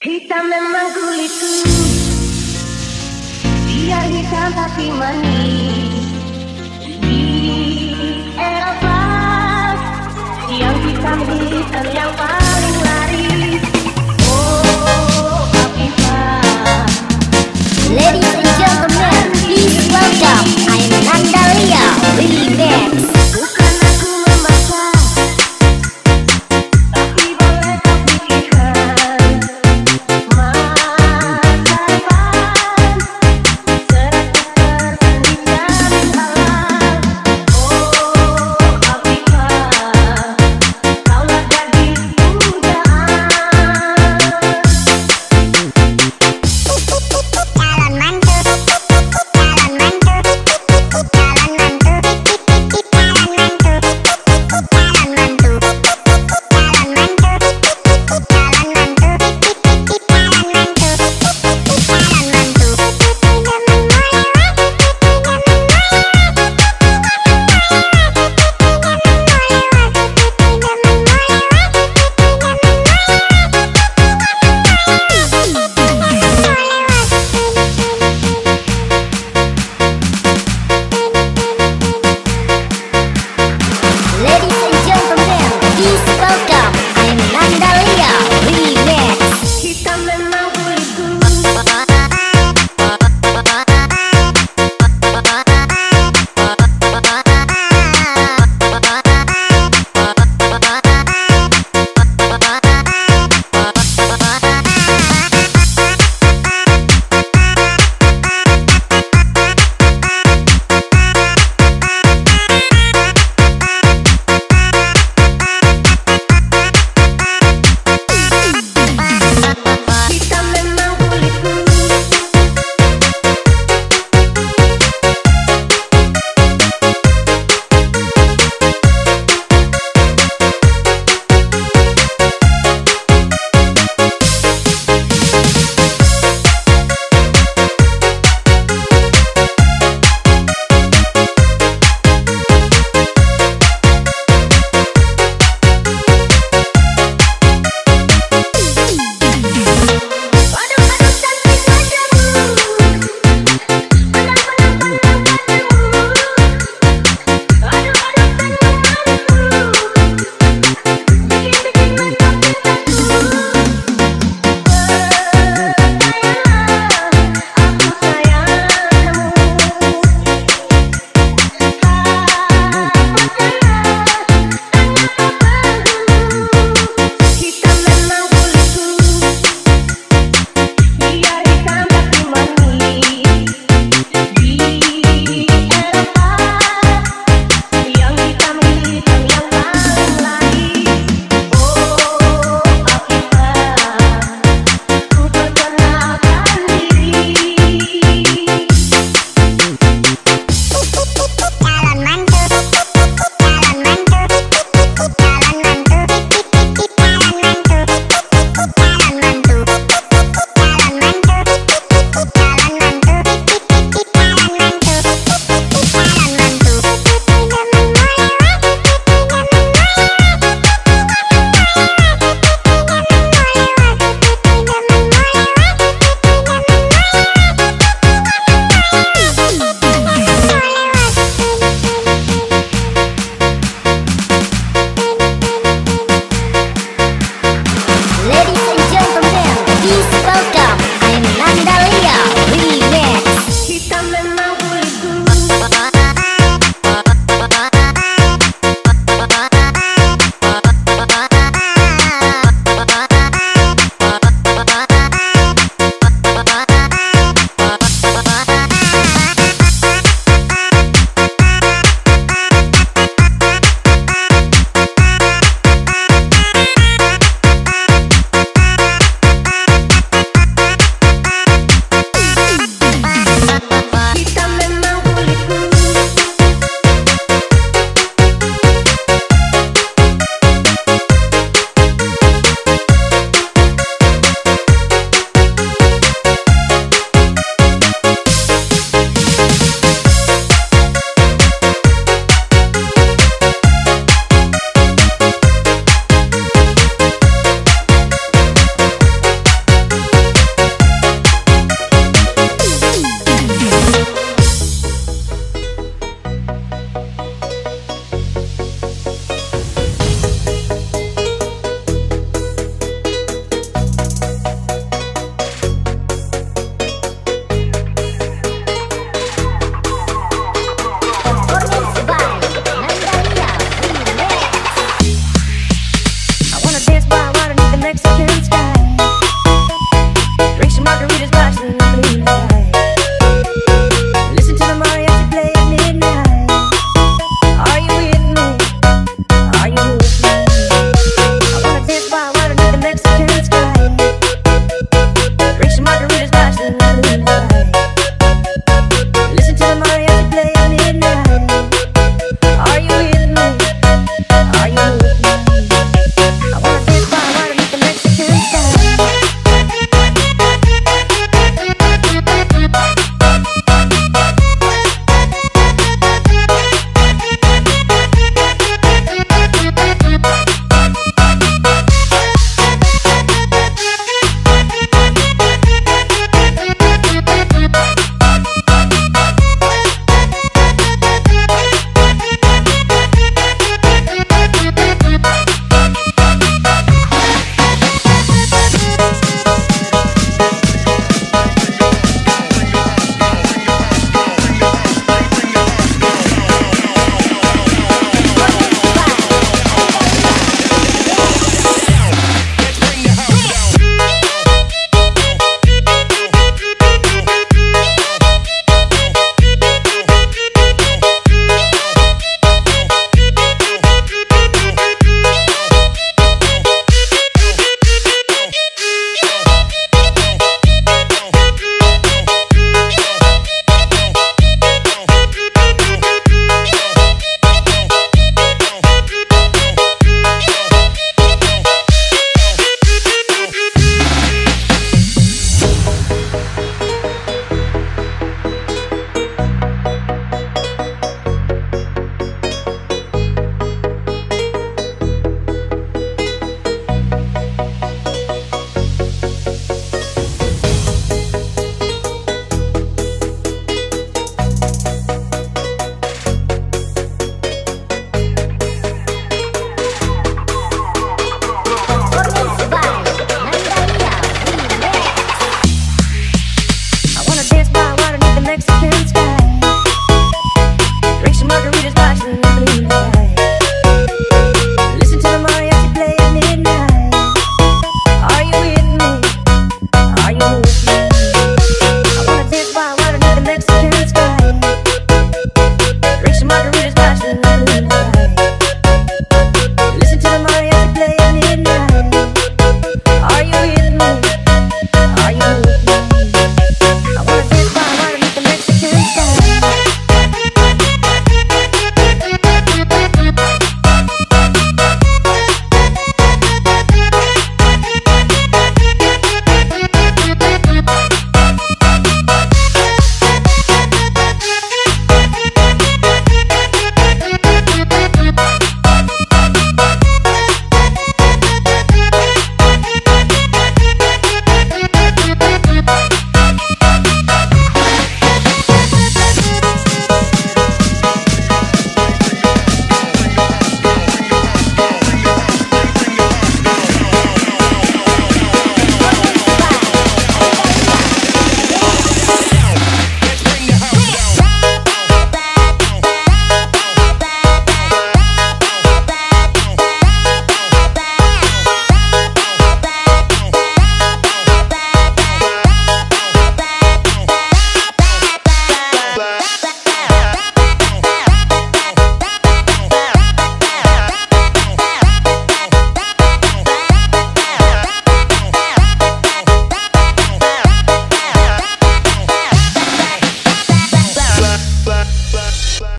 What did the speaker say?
Hitam memang kulitku Biar hitam tapi manis. Di Eropa Yang hitam hitam yang paling laris. Oh, Afifa Ladies and gentlemen, please welcome I'm Nandalia Willy Banks